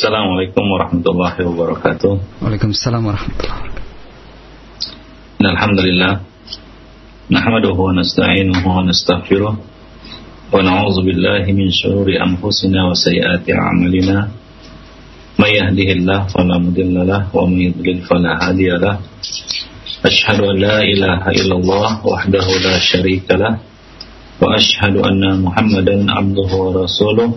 Assalamualaikum warahmatullahi wabarakatuh. Waalaikumsalam warahmatullahi wabarakatuh. Alhamdulillah. Nahmaduhu wa nasta'inuhu wa nastaghfiruh. Wa na'udzu billahi min shururi anfusina wa sayyiati a'malina. May yahdihillahu fala mudilla lahu wa may yudlil fala hadiya lahu. Ashhadu an la ilaha illallah wahdahu la syarika lahu wa ashhadu anna Muhammadan abduhu wa rasuluh.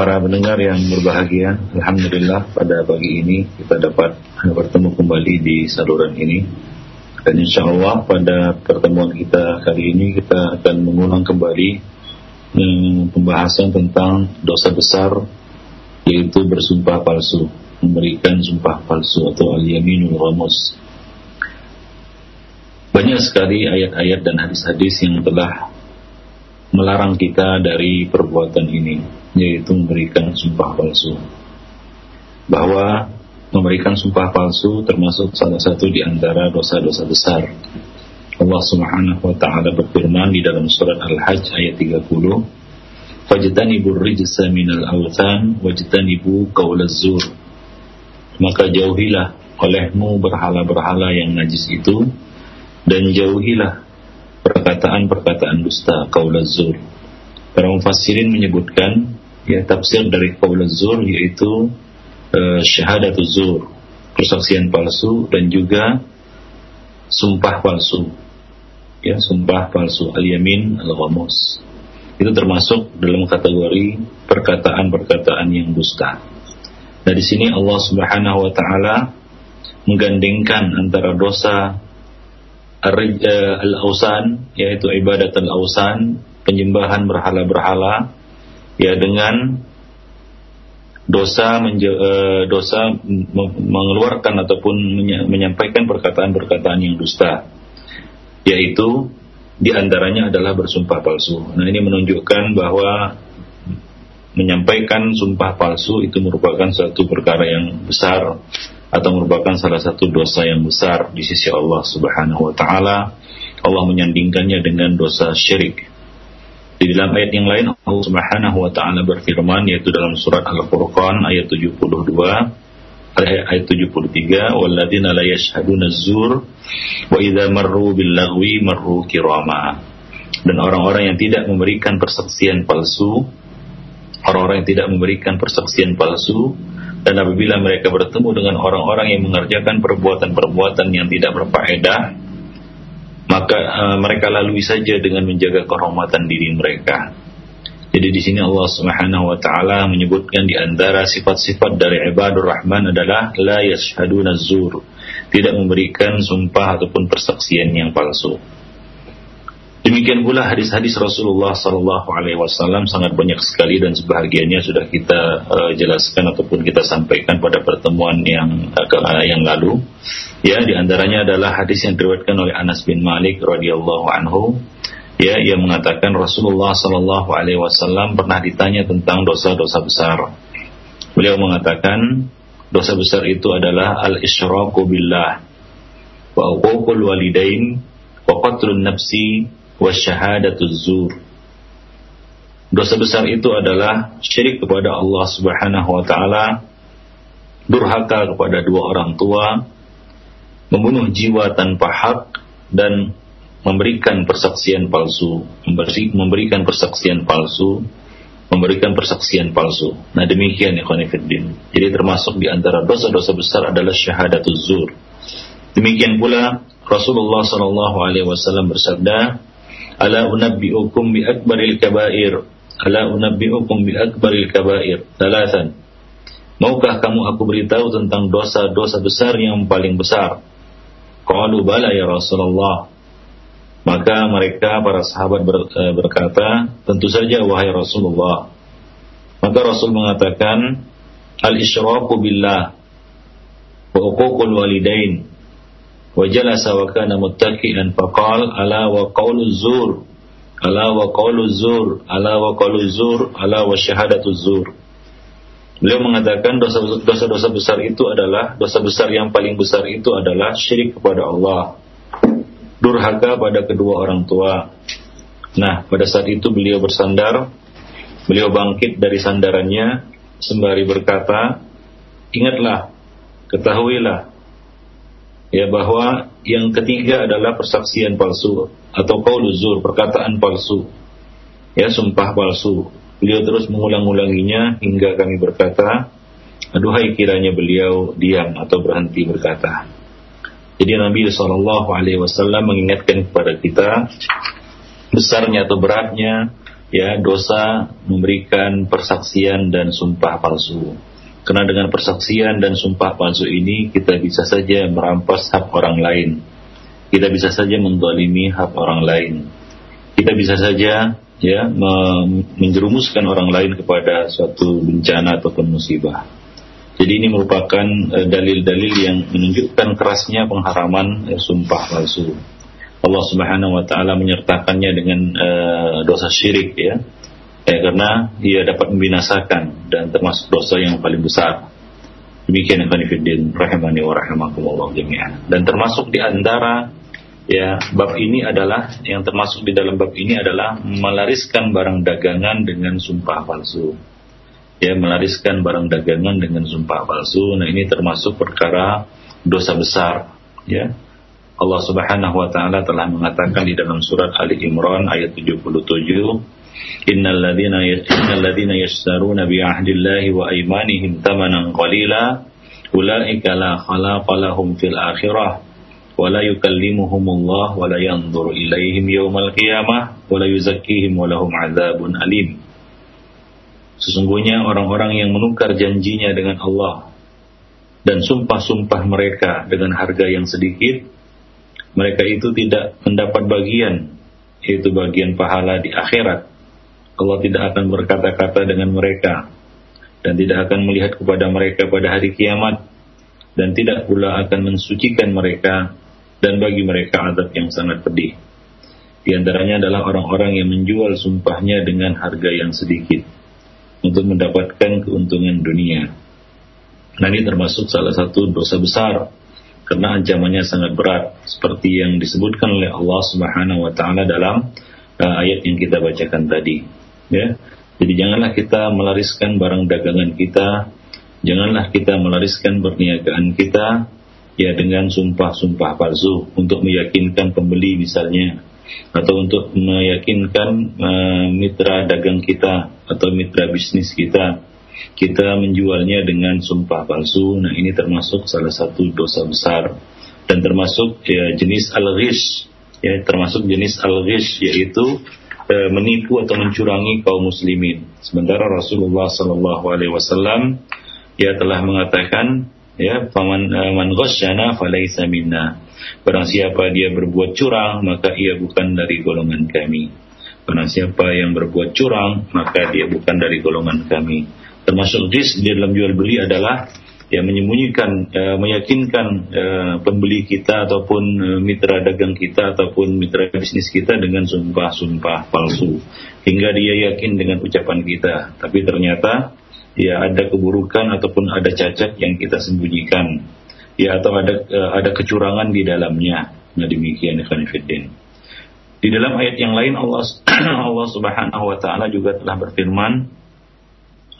Para pendengar yang berbahagia, Alhamdulillah pada pagi ini kita dapat bertemu kembali di saluran ini. Dan insya Allah pada pertemuan kita kali ini kita akan mengulang kembali hmm, pembahasan tentang dosa besar yaitu bersumpah palsu, memberikan sumpah palsu atau al-yaminul ghamus. Banyak sekali ayat-ayat dan hadis-hadis yang telah melarang kita dari perbuatan ini yaitu memberikan sumpah palsu. Bahwa memberikan sumpah palsu termasuk salah satu di antara dosa-dosa besar. Allah Subhanahu wa taala berfirman di dalam surat Al-Hajj ayat 30, "Fajtanibur rijsa minal awthan wajtanibu qaulaz zur." Maka jauhilah olehmu berhala-berhala yang najis itu dan jauhilah perkataan-perkataan dusta qaulaz zur. Para mufassirin menyebutkan ya tafsir dari qaul zur yaitu uh, syahadatul zur, persaksian palsu dan juga sumpah palsu. Ya, sumpah palsu al-yamin al-ghamus. Itu termasuk dalam kategori perkataan-perkataan yang dusta. Nah, di sini Allah Subhanahu wa taala menggandengkan antara dosa eh, al-ausan yaitu ibadat al-ausan, penyembahan berhala-berhala ya dengan dosa uh, dosa mengeluarkan ataupun menyampaikan perkataan-perkataan yang dusta yaitu di antaranya adalah bersumpah palsu. Nah ini menunjukkan bahwa menyampaikan sumpah palsu itu merupakan suatu perkara yang besar atau merupakan salah satu dosa yang besar di sisi Allah Subhanahu wa taala. Allah menyandingkannya dengan dosa syirik. Di dalam ayat yang lain Allah Subhanahu wa taala berfirman yaitu dalam surat Al-Furqan ayat 72 ayat 73 walladzina la yashhaduna zur wa idza marru bil lagwi marru kirama dan orang-orang yang tidak memberikan persaksian palsu orang-orang yang tidak memberikan persaksian palsu dan apabila mereka bertemu dengan orang-orang yang mengerjakan perbuatan-perbuatan yang tidak berfaedah maka uh, mereka lalui saja dengan menjaga kehormatan diri mereka. Jadi di sini Allah Subhanahu wa taala menyebutkan di antara sifat-sifat dari ibadur rahman adalah la yashhaduna zur, tidak memberikan sumpah ataupun persaksian yang palsu. Demikian pula hadis-hadis Rasulullah Sallallahu Alaihi Wasallam sangat banyak sekali dan sebahagiannya sudah kita uh, jelaskan ataupun kita sampaikan pada pertemuan yang uh, yang lalu. Ya, di antaranya adalah hadis yang diriwayatkan oleh Anas bin Malik radhiyallahu anhu. Ya, yang mengatakan Rasulullah Sallallahu Alaihi Wasallam pernah ditanya tentang dosa-dosa besar. Beliau mengatakan dosa besar itu adalah al isyraku billah wa uququl walidain wa qatlun nafsi wasyahadatuz zur. Dosa besar itu adalah syirik kepada Allah Subhanahu wa taala, durhaka kepada dua orang tua, membunuh jiwa tanpa hak dan memberikan persaksian palsu, memberikan persaksian palsu, memberikan persaksian palsu. Nah demikian ya Khonifuddin. Jadi termasuk di antara dosa-dosa besar adalah syahadatuz zur. Demikian pula Rasulullah Wasallam bersabda, Ala unabbi'ukum bi akbaril kabair. Ala unabbi'ukum bi akbaril kabair. Talatan. Maukah kamu aku beritahu tentang dosa-dosa besar yang paling besar? Qalu bala ya Rasulullah. Maka mereka para sahabat ber, e, berkata, tentu saja wahai Rasulullah. Maka Rasul mengatakan, al-isyraku billah wa uququl walidain ala wa qawlu zur ala wa qawlu zur ala wa qawlu zur ala wa syahadatu zur Beliau mengatakan dosa-dosa besar itu adalah dosa besar yang paling besar itu adalah syirik kepada Allah, durhaka pada kedua orang tua. Nah, pada saat itu beliau bersandar, beliau bangkit dari sandarannya sembari berkata, ingatlah, ketahuilah ya bahwa yang ketiga adalah persaksian palsu atau qauluzur, perkataan palsu. Ya, sumpah palsu. Beliau terus mengulang-ulanginya hingga kami berkata, aduhai kiranya beliau diam atau berhenti berkata. Jadi Nabi Shallallahu Alaihi Wasallam mengingatkan kepada kita besarnya atau beratnya ya dosa memberikan persaksian dan sumpah palsu. Karena dengan persaksian dan sumpah palsu ini kita bisa saja merampas hak orang lain. Kita bisa saja mendolimi hak orang lain. Kita bisa saja ya menjerumuskan orang lain kepada suatu bencana ataupun musibah. Jadi ini merupakan eh, dalil-dalil yang menunjukkan kerasnya pengharaman uh, sumpah palsu. Allah Subhanahu wa taala menyertakannya dengan uh, dosa syirik ya. Ya. karena ia dapat membinasakan dan termasuk dosa yang paling besar. Demikian yang rahimani wa rahimakumullah jami'an. Dan termasuk di antara ya bab ini adalah yang termasuk di dalam bab ini adalah melariskan barang dagangan dengan sumpah palsu. Ya, melariskan barang dagangan dengan sumpah palsu. Nah, ini termasuk perkara dosa besar, ya. Allah Subhanahu wa taala telah mengatakan di dalam surat Ali Imran ayat 77, "Innal ladzina innal ladzina yashtaruna bi ahdillahi wa aymanihim thamanan qalila, ulaika la khalaqa lahum fil akhirah." ولا يكلمهم الله ولا ينظر إليهم يوم القيامة ولا يزكيهم ولهم عذاب أليم Sesungguhnya orang-orang yang menukar janjinya dengan Allah dan sumpah-sumpah mereka dengan harga yang sedikit, mereka itu tidak mendapat bagian, yaitu bagian pahala di akhirat. Allah tidak akan berkata-kata dengan mereka dan tidak akan melihat kepada mereka pada hari kiamat dan tidak pula akan mensucikan mereka dan bagi mereka adab yang sangat pedih. Di antaranya adalah orang-orang yang menjual sumpahnya dengan harga yang sedikit untuk mendapatkan keuntungan dunia. Nah ini termasuk salah satu dosa besar karena ancamannya sangat berat seperti yang disebutkan oleh Allah Subhanahu wa taala dalam uh, ayat yang kita bacakan tadi ya. Jadi janganlah kita melariskan barang dagangan kita, janganlah kita melariskan perniagaan kita ya dengan sumpah-sumpah palsu untuk meyakinkan pembeli misalnya atau untuk meyakinkan uh, mitra dagang kita atau mitra bisnis kita. Kita menjualnya dengan sumpah palsu. Nah ini termasuk salah satu dosa besar. Dan termasuk ya jenis al-ghish. Ya termasuk jenis al-ghish yaitu uh, menipu atau mencurangi kaum muslimin. Sementara Rasulullah sallallahu alaihi wasallam ya telah mengatakan ya faman uh, man ghasyana falaysa minna. Barang siapa dia berbuat curang maka ia bukan dari golongan kami. Barang siapa yang berbuat curang maka dia bukan dari golongan kami. Termasuk dis di dalam jual beli adalah ya menyembunyikan uh, meyakinkan uh, pembeli kita ataupun uh, mitra dagang kita ataupun mitra bisnis kita dengan sumpah-sumpah palsu. Hingga dia yakin dengan ucapan kita. Tapi ternyata ya ada keburukan ataupun ada cacat yang kita sembunyikan. Ya atau ada uh, ada kecurangan di dalamnya. Nah demikian ikhwan di dalam ayat yang lain Allah Allah Subhanahu wa taala juga telah berfirman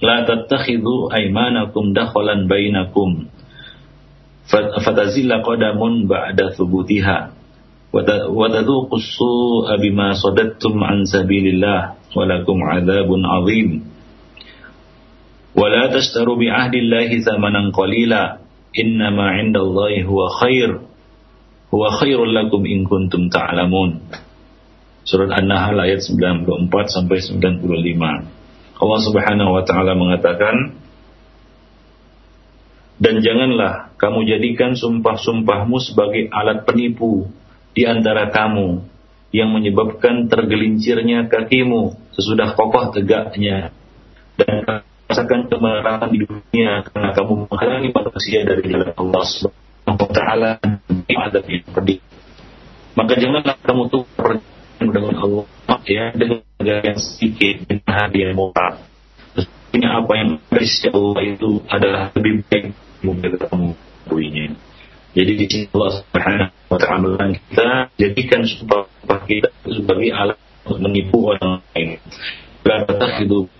la tattakhidhu aymanakum dakhalan bainakum. Fatazilla qadamun ba'da thubutiha. Wa tadhuqu as-su'a bima sadattum an sabilillah wa lakum 'adzabun 'adzim wa la tashtaru bi 'ahdillahi thamanan qalila. Innama 'indallahi huwa khair. Huwa khairul lakum in kuntum ta'lamun. Surat An-Nahl ayat 94 sampai 95 Allah Subhanahu wa taala mengatakan dan janganlah kamu jadikan sumpah-sumpahmu sebagai alat penipu di antara kamu yang menyebabkan tergelincirnya kakimu sesudah kokoh tegaknya dan merasakan kemarahan di dunia karena kamu menghalangi manusia dari jalan Allah Subhanahu wa taala pedih. Maka janganlah kamu tukar dengan Allah ya dengan yang sedikit dengan yang murah. Sesungguhnya apa yang dari Allah itu adalah lebih baik mungkin kamu puinya. Jadi di sini Allah Subhanahu wa taala kita jadikan sumpah kita sebagai alat untuk menipu orang lain. La tattakhidu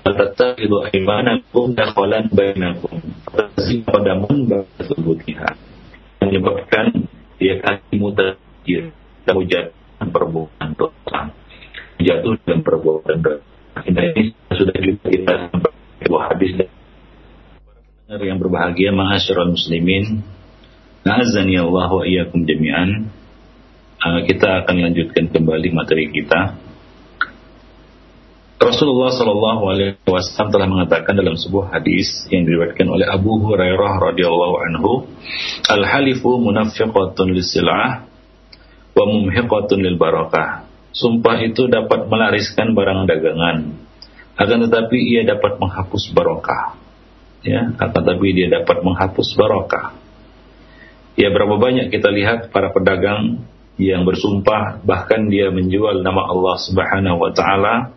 tattakhidhu aymanakum dakhalan bainakum. Fasiqadamun ba'da thubutiha. Menyebabkan dia kakimu terjir dan dan perbuatan dosa. Jatuh dan perbuatan dosa. Ini sudah juga kita sebuah hadis yang berbahagia ma'asyiral muslimin Na'azani Allah wa iyyakum jami'an uh, kita akan lanjutkan kembali materi kita Rasulullah Shallallahu Alaihi Wasallam telah mengatakan dalam sebuah hadis yang diriwayatkan oleh Abu Hurairah radhiyallahu anhu, al halifu munafiqatun lisil'ah wa mumhiqatun lil barakah. Sumpah itu dapat melariskan barang dagangan, akan tetapi ia dapat menghapus barokah. Ya, akan tetapi dia dapat menghapus barokah. Ya, berapa banyak kita lihat para pedagang yang bersumpah bahkan dia menjual nama Allah Subhanahu wa taala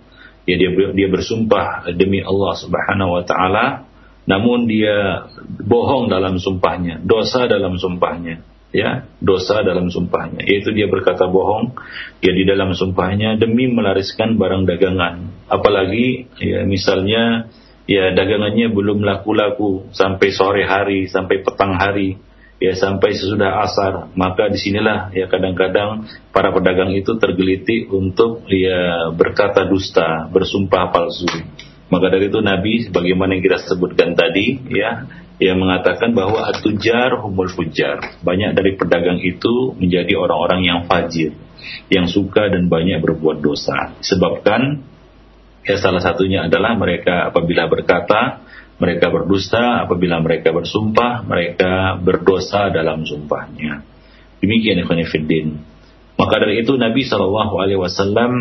ya dia dia bersumpah demi Allah Subhanahu wa taala namun dia bohong dalam sumpahnya, dosa dalam sumpahnya, ya, dosa dalam sumpahnya. Yaitu dia berkata bohong ya di dalam sumpahnya demi melariskan barang dagangan. Apalagi ya misalnya ya dagangannya belum laku-laku sampai sore hari, sampai petang hari ya sampai sesudah asar maka di sinilah ya kadang-kadang para pedagang itu tergelitik untuk ya berkata dusta bersumpah palsu maka dari itu Nabi sebagaimana yang kita sebutkan tadi ya yang mengatakan bahwa atujar humul fujar banyak dari pedagang itu menjadi orang-orang yang fajir yang suka dan banyak berbuat dosa sebabkan ya salah satunya adalah mereka apabila berkata mereka berdusta apabila mereka bersumpah, mereka berdosa dalam sumpahnya. Demikian ikhwan fiddin. Maka dari itu Nabi Shallallahu Alaihi Wasallam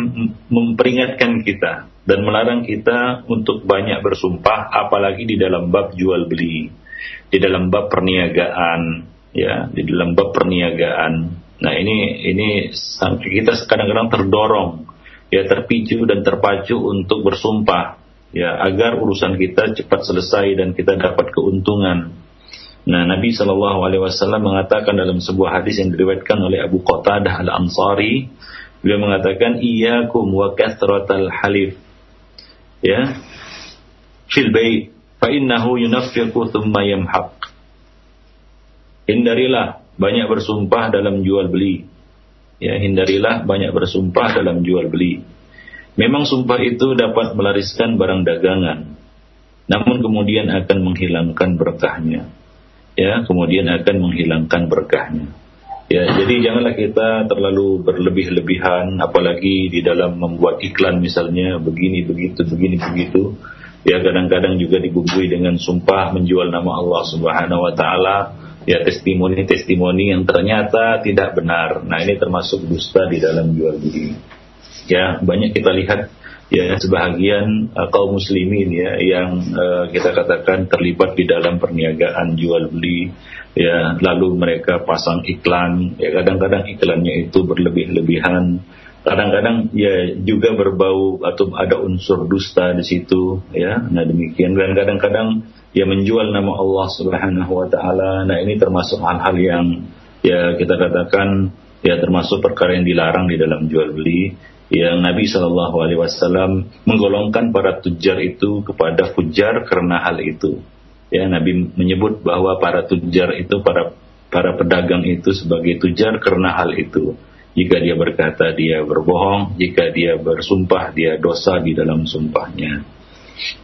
memperingatkan kita dan melarang kita untuk banyak bersumpah, apalagi di dalam bab jual beli, di dalam bab perniagaan, ya, di dalam bab perniagaan. Nah ini ini kita kadang-kadang terdorong, ya terpicu dan terpacu untuk bersumpah ya agar urusan kita cepat selesai dan kita dapat keuntungan. Nah, Nabi Shallallahu Alaihi Wasallam mengatakan dalam sebuah hadis yang diriwayatkan oleh Abu Qatadah al Ansari, beliau mengatakan, "Iyakum wa kathratal halif." Ya, fil bait, fa innahu yunaffiqu thumma yamhaq. Hindarilah banyak bersumpah dalam jual beli. Ya, hindarilah banyak bersumpah dalam jual beli Memang sumpah itu dapat melariskan barang dagangan, namun kemudian akan menghilangkan berkahnya. Ya, kemudian akan menghilangkan berkahnya. Ya, jadi janganlah kita terlalu berlebih-lebihan, apalagi di dalam membuat iklan misalnya begini begitu begini begitu. Ya, kadang-kadang juga dibumbui dengan sumpah menjual nama Allah Subhanahu Wa Taala. Ya, testimoni-testimoni yang ternyata tidak benar. Nah, ini termasuk dusta di dalam jual beli ya banyak kita lihat ya sebahagian uh, kaum muslimin ya yang uh, kita katakan terlibat di dalam perniagaan jual beli ya lalu mereka pasang iklan ya kadang-kadang iklannya itu berlebih-lebihan. Kadang-kadang ya juga berbau atau ada unsur dusta di situ ya nah demikian. Dan kadang-kadang ya menjual nama Allah Subhanahu wa taala nah ini termasuk hal-hal yang ya kita katakan ya termasuk perkara yang dilarang di dalam jual beli yang Nabi Shallallahu Alaihi Wasallam menggolongkan para tujar itu kepada fujar karena hal itu. Ya Nabi menyebut bahwa para tujar itu para para pedagang itu sebagai tujar karena hal itu. Jika dia berkata dia berbohong, jika dia bersumpah dia dosa di dalam sumpahnya.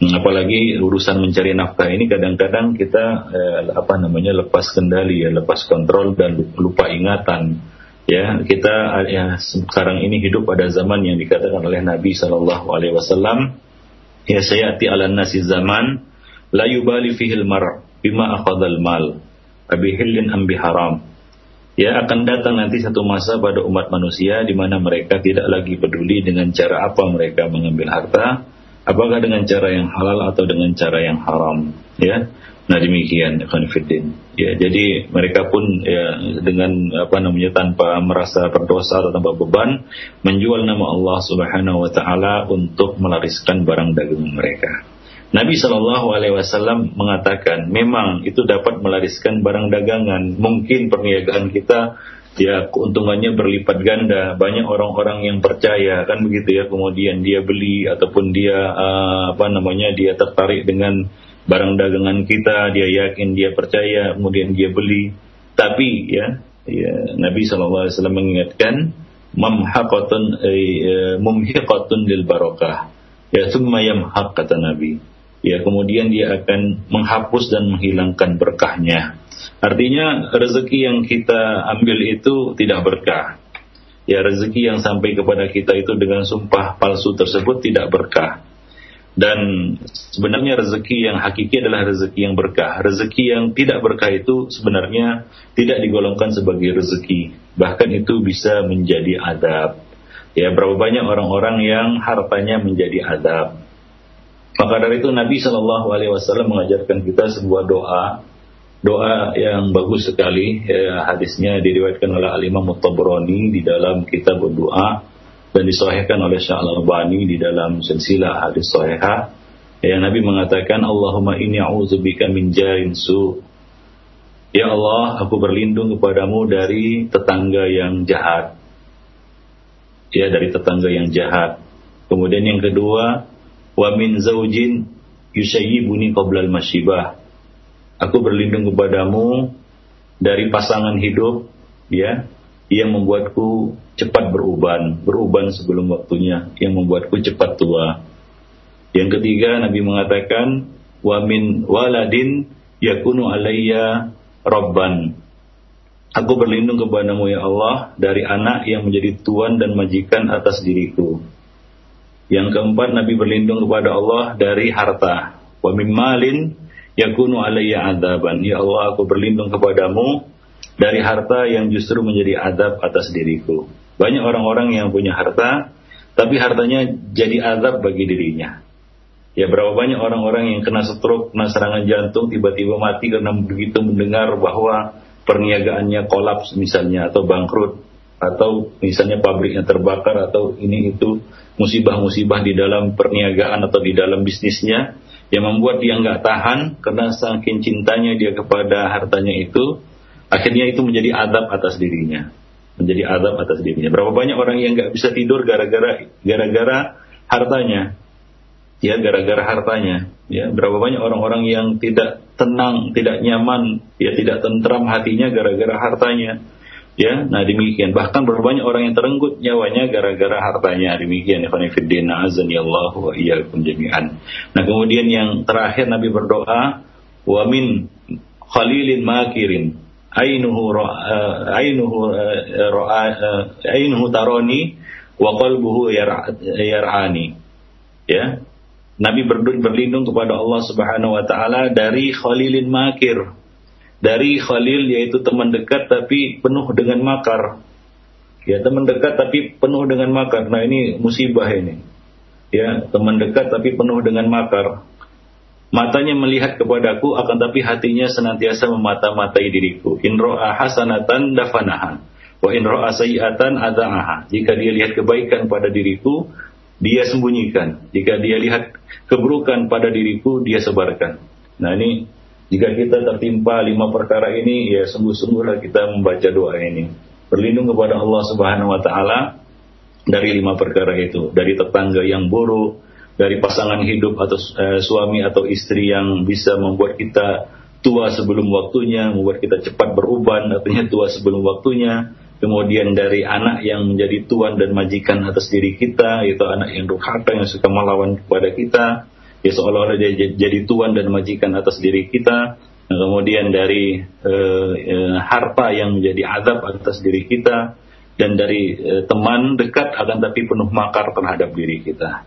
Apalagi urusan mencari nafkah ini kadang-kadang kita eh, apa namanya lepas kendali ya, lepas kontrol dan lupa ingatan ya kita ya sekarang ini hidup pada zaman yang dikatakan oleh Nabi Shallallahu Alaihi Wasallam ya sayati ala nasi zaman la yubali fihil mar bima akhadal mal abihilin ambi haram. Ya akan datang nanti satu masa pada umat manusia di mana mereka tidak lagi peduli dengan cara apa mereka mengambil harta apakah dengan cara yang halal atau dengan cara yang haram. Ya Nah demikian Khonifuddin. Ya, jadi mereka pun ya dengan apa namanya tanpa merasa berdosa atau tanpa beban menjual nama Allah Subhanahu wa taala untuk melariskan barang dagangan mereka. Nabi Shallallahu Alaihi Wasallam mengatakan, memang itu dapat melariskan barang dagangan. Mungkin perniagaan kita ya keuntungannya berlipat ganda. Banyak orang-orang yang percaya kan begitu ya. Kemudian dia beli ataupun dia uh, apa namanya dia tertarik dengan barang dagangan kita. Dia yakin, dia percaya, kemudian dia beli. Tapi ya, ya Nabi Wasallam mengingatkan, mamhaqatun eh, mumhiqatun lil barakah. Ya, summa yamhaq kata Nabi ya kemudian dia akan menghapus dan menghilangkan berkahnya. Artinya rezeki yang kita ambil itu tidak berkah. Ya rezeki yang sampai kepada kita itu dengan sumpah palsu tersebut tidak berkah. Dan sebenarnya rezeki yang hakiki adalah rezeki yang berkah. Rezeki yang tidak berkah itu sebenarnya tidak digolongkan sebagai rezeki. Bahkan itu bisa menjadi adab. Ya, berapa banyak orang-orang yang hartanya menjadi adab. Maka dari itu Nabi Shallallahu Alaihi Wasallam mengajarkan kita sebuah doa, doa yang bagus sekali. Ya, hadisnya diriwayatkan oleh Al Imam di dalam kitab doa dan disahihkan oleh Syekh Al Albani di dalam silsilah hadis sahihah. Ya, Nabi mengatakan Allahumma inni a'udzubika min jarin su. Ya Allah, aku berlindung kepadamu dari tetangga yang jahat. Ya, dari tetangga yang jahat. Kemudian yang kedua, wa min zaujin yusayyibuni qabla al-masyibah. Aku berlindung kepadamu dari pasangan hidup ya yang membuatku cepat beruban, beruban sebelum waktunya, yang membuatku cepat tua. Yang ketiga Nabi mengatakan wa min waladin yakunu alayya rabban. Aku berlindung kepadamu ya Allah dari anak yang menjadi tuan dan majikan atas diriku. Yang keempat Nabi berlindung kepada Allah dari harta. Wa malin yakunu alayya adaban. Ya Allah aku berlindung kepadamu dari harta yang justru menjadi adab atas diriku. Banyak orang-orang yang punya harta, tapi hartanya jadi adab bagi dirinya. Ya berapa banyak orang-orang yang kena stroke, kena serangan jantung, tiba-tiba mati karena begitu mendengar bahwa perniagaannya kolaps misalnya atau bangkrut atau misalnya pabriknya terbakar atau ini itu musibah-musibah di dalam perniagaan atau di dalam bisnisnya yang membuat dia nggak tahan karena saking cintanya dia kepada hartanya itu akhirnya itu menjadi adab atas dirinya menjadi adab atas dirinya berapa banyak orang yang nggak bisa tidur gara-gara gara-gara hartanya ya gara-gara hartanya ya berapa banyak orang-orang yang tidak tenang tidak nyaman ya tidak tentram hatinya gara-gara hartanya Ya, nah demikian. Bahkan berbanyak orang yang terenggut nyawanya gara-gara hartanya. Demikian. Azani Allah wa iyyakum jami'an. Nah kemudian yang terakhir Nabi berdoa, wa min khalilin makirin uh, uh, ainuhu taroni wa qalbuhu yar'ani. Ya. Nabi berlindung kepada Allah Subhanahu wa taala dari khalilin makir, dari Khalil yaitu teman dekat tapi penuh dengan makar. Ya, teman dekat tapi penuh dengan makar. Nah, ini musibah ini. Ya, teman dekat tapi penuh dengan makar. Matanya melihat kepadaku akan tapi hatinya senantiasa memata-matai diriku. In ro'a hasanatan dafanaha. Wa in ro'a sayi'atan ada'aha. Jika dia lihat kebaikan pada diriku, dia sembunyikan. Jika dia lihat keburukan pada diriku, dia sebarkan. Nah ini jika kita tertimpa lima perkara ini, ya sungguh-sungguhlah kita membaca doa ini. Berlindung kepada Allah Subhanahu wa taala dari lima perkara itu, dari tetangga yang buruk, dari pasangan hidup atau eh, suami atau istri yang bisa membuat kita tua sebelum waktunya, membuat kita cepat beruban, artinya tua sebelum waktunya. Kemudian dari anak yang menjadi tuan dan majikan atas diri kita, yaitu anak yang durhaka yang suka melawan kepada kita ya seolah-olah dia jadi tuan dan majikan atas diri kita nah, kemudian dari uh, uh, harta yang menjadi azab atas diri kita dan dari uh, teman dekat akan tapi penuh makar terhadap diri kita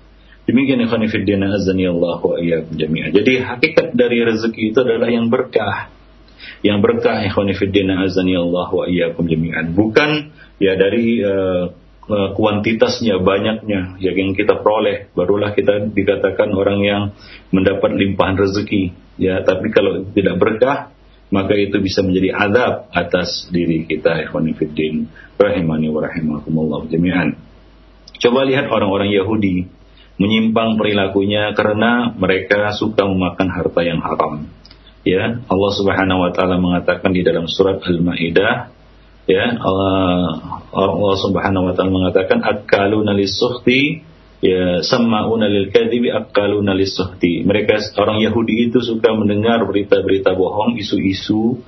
demikian ikhwan fillah azani Allah wa jami'an. Jadi hakikat dari rezeki itu adalah yang berkah. Yang berkah ikhwan fillah azani Allah wa iyyakum jami'an. Bukan ya dari uh, kuantitasnya, banyaknya. Yang kita peroleh, barulah kita dikatakan orang yang mendapat limpahan rezeki. Ya, tapi kalau tidak berkah, maka itu bisa menjadi azab atas diri kita ikhwanifiddin rahimani wa rahimakumullah jami'an. Coba lihat orang-orang Yahudi menyimpang perilakunya karena mereka suka memakan harta yang haram. Ya, Allah Subhanahu wa taala mengatakan di dalam surat Al-Maidah ya Allah, Allah Subhanahu wa taala mengatakan akaluna lisuhti ya sama'una lil kadhibi akaluna lisuhti. Mereka orang Yahudi itu suka mendengar berita-berita bohong, isu-isu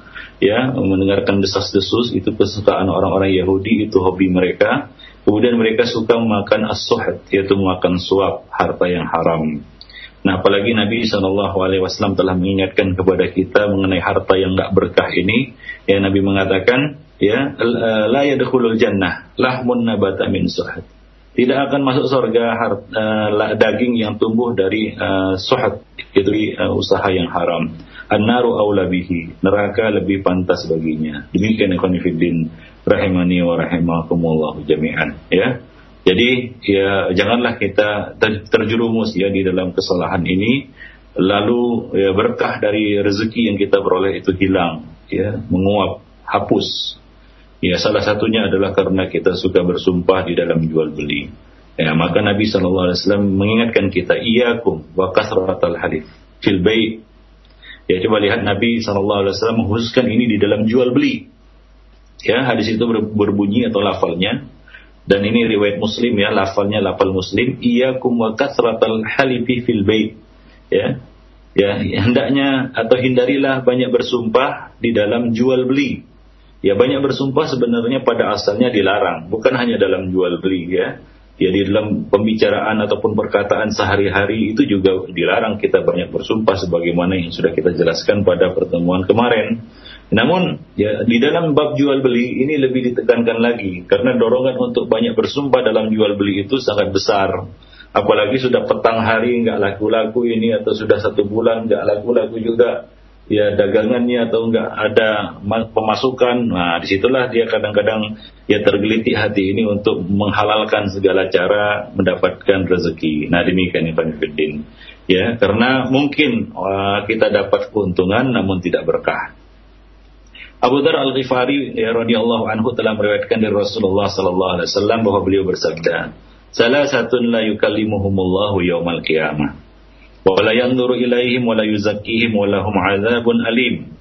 ya, mendengarkan desas-desus itu kesukaan orang-orang Yahudi itu hobi mereka Kemudian mereka suka memakan as-suhd, yaitu memakan suap harta yang haram. Nah, apalagi Nabi Alaihi Wasallam telah mengingatkan kepada kita mengenai harta yang nggak berkah ini. Ya, Nabi mengatakan, ya, la yadkhulul jannah lahmun nabata min suhd. Tidak akan masuk surga harta, uh, daging yang tumbuh dari uh, suhd, itu uh, usaha yang haram. An-naru aula bihi. Neraka lebih pantas baginya. Demikian ikhwan fillah rahimani wa rahimakumullah jami'an ya. Jadi ya janganlah kita terjerumus ya di dalam kesalahan ini. Lalu ya berkah dari rezeki yang kita peroleh itu hilang ya menguap hapus. Ya salah satunya adalah karena kita suka bersumpah di dalam jual beli. Ya maka Nabi Shallallahu Alaihi Wasallam mengingatkan kita iyakum wa kasratal halif fil bay. Ya coba lihat Nabi Shallallahu Alaihi Wasallam mengkhususkan ini di dalam jual beli Ya, hadis itu berbunyi atau lafalnya dan ini riwayat Muslim ya, lafalnya lafal Muslim, iyyakum wa kasratal halifi fil bait. Ya. Ya, hendaknya atau hindarilah banyak bersumpah di dalam jual beli. Ya, banyak bersumpah sebenarnya pada asalnya dilarang, bukan hanya dalam jual beli ya. Ya di dalam pembicaraan ataupun perkataan sehari-hari itu juga dilarang kita banyak bersumpah sebagaimana yang sudah kita jelaskan pada pertemuan kemarin. Namun ya di dalam bab jual beli ini lebih ditekankan lagi karena dorongan untuk banyak bersumpah dalam jual beli itu sangat besar. Apalagi sudah petang hari nggak laku-laku ini atau sudah satu bulan nggak laku-laku juga ya dagangannya atau nggak ada pemasukan. Nah di situlah dia kadang-kadang ya tergelitik hati ini untuk menghalalkan segala cara mendapatkan rezeki. Nah demikian Ibn Fiddin. Ya karena mungkin uh, kita dapat keuntungan namun tidak berkah. Abu Dar Al Ghifari ya, radhiyallahu anhu telah meriwayatkan dari Rasulullah sallallahu alaihi wasallam bahwa beliau bersabda, "Salah satun la yukallimuhumullahu yaumal qiyamah. Wa la yanzuru ilaihim wa la yuzakkihim wa lahum 'adzabun alim."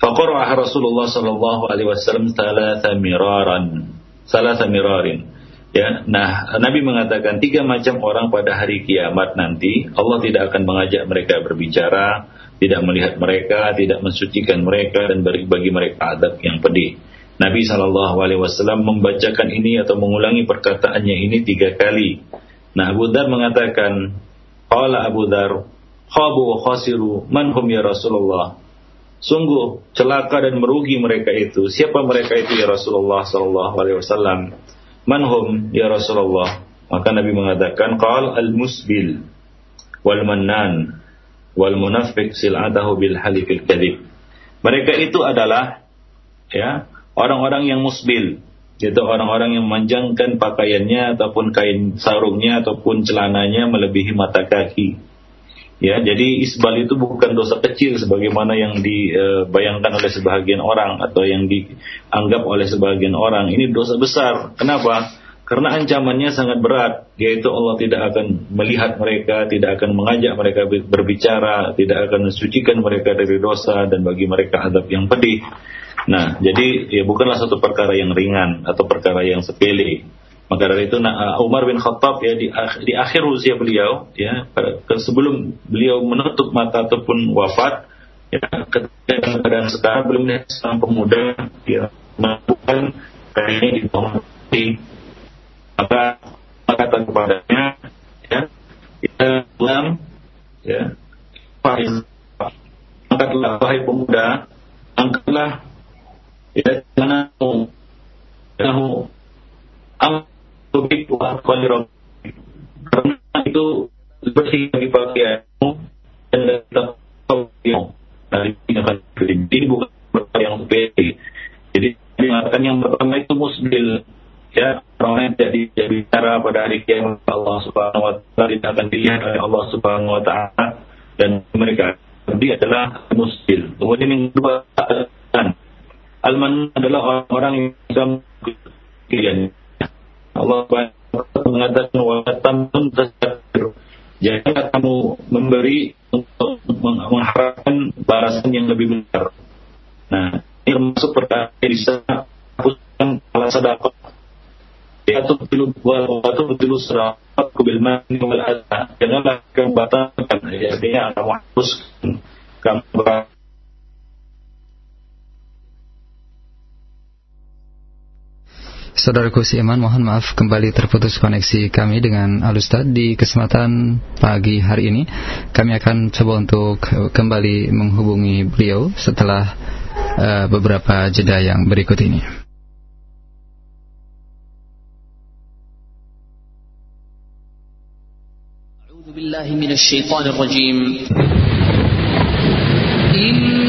Faqara'a Rasulullah sallallahu alaihi wasallam thalatha miraran. Thalatha mirarin. Ya, nah Nabi mengatakan tiga macam orang pada hari kiamat nanti Allah tidak akan mengajak mereka berbicara, tidak melihat mereka, tidak mensucikan mereka dan bagi, bagi mereka adab yang pedih. Nabi Shallallahu Alaihi Wasallam membacakan ini atau mengulangi perkataannya ini tiga kali. Nah Abu Dar mengatakan, Allah Abu Dar, khabu khasiru manhum ya Rasulullah. Sungguh celaka dan merugi mereka itu. Siapa mereka itu ya Rasulullah Shallallahu Alaihi Wasallam? Manhum ya Rasulullah. Maka Nabi mengatakan, Qal al-musbil wal mannan wal munafiq sil'atahu bil halifil kadhib. Mereka itu adalah ya orang-orang yang musbil, yaitu orang-orang yang memanjangkan pakaiannya ataupun kain sarungnya ataupun celananya melebihi mata kaki. Ya, jadi isbal itu bukan dosa kecil sebagaimana yang dibayangkan oleh sebagian orang atau yang dianggap oleh sebagian orang. Ini dosa besar. Kenapa? Karena ancamannya sangat berat, yaitu Allah tidak akan melihat mereka, tidak akan mengajak mereka berbicara, tidak akan mensucikan mereka dari dosa dan bagi mereka adab yang pedih. Nah, jadi ya bukanlah satu perkara yang ringan atau perkara yang sepele. Maka dari itu nah, Umar bin Khattab ya di, di akhir usia beliau ya sebelum beliau menutup mata ataupun wafat ya ketika keadaan sekarang belum seorang pemuda ya melakukan kayaknya di bawah mengatakan wa tamun Jangan kamu memberi untuk mengharapkan balasan yang lebih besar. Nah, ini termasuk perkara yang bisa hapuskan alat sedekah Ya tubtilu wa tubtilu sadaqaku bil mani wal adha. Janganlah kamu batalkan, ya, artinya kamu hapuskan kamu Saudaraku Iman, mohon maaf kembali terputus koneksi kami dengan Alustad di kesempatan pagi hari ini. Kami akan coba untuk kembali menghubungi beliau setelah uh, beberapa jeda yang berikut ini. بالله من الشيطان الرجيم إن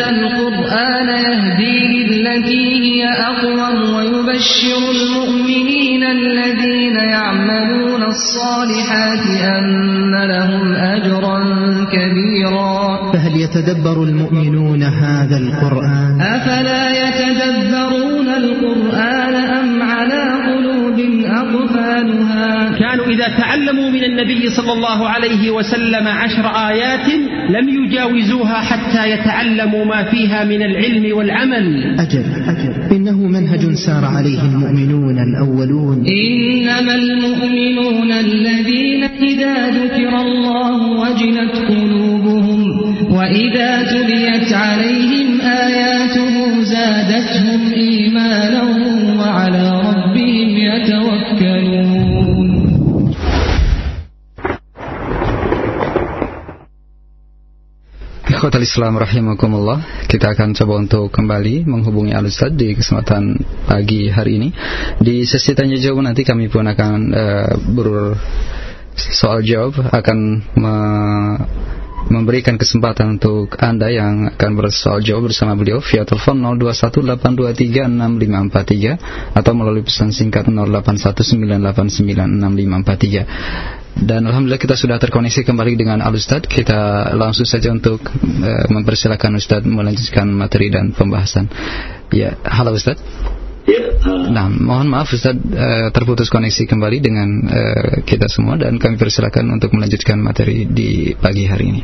هذا القرآن يهدي للتي هي أقوم ويبشر المؤمنين الذين يعملون الصالحات أن لهم أجرا كبيرا. فهل يتدبر المؤمنون هذا القرآن؟ أفلا يتدبرون القرآن أم على قلوب أقفالها؟ كانوا إذا تعلموا من النبي صلى الله عليه وسلم عشر آيات لم يجاوزوها حتى يتعلموا ما فيها من العلم والعمل. أجل إنه منهج سار عليه المؤمنون الأولون. إنما المؤمنون الذين إذا ذكر الله وجلت قلوبهم وإذا تليت عليهم آياته زادتهم إيمانا وعلى ربهم Ikhwatal Islam rahimakumullah Kita akan coba untuk kembali menghubungi Al-Ustaz di kesempatan pagi hari ini. Di sesi tanya jawab nanti kami pun akan uh, ber soal jawab akan me memberikan kesempatan untuk Anda yang akan bersoal jawab bersama beliau via telepon 0218236543 atau melalui pesan singkat 0819896543. Dan Alhamdulillah kita sudah terkoneksi kembali dengan Al Ustadz Kita langsung saja untuk uh, mempersilahkan Ustadz melanjutkan materi dan pembahasan Ya, halo Ustadz Ya, uh, nah, mohon maaf Ustaz uh, terputus koneksi kembali dengan uh, kita semua dan kami persilakan untuk melanjutkan materi di pagi hari ini.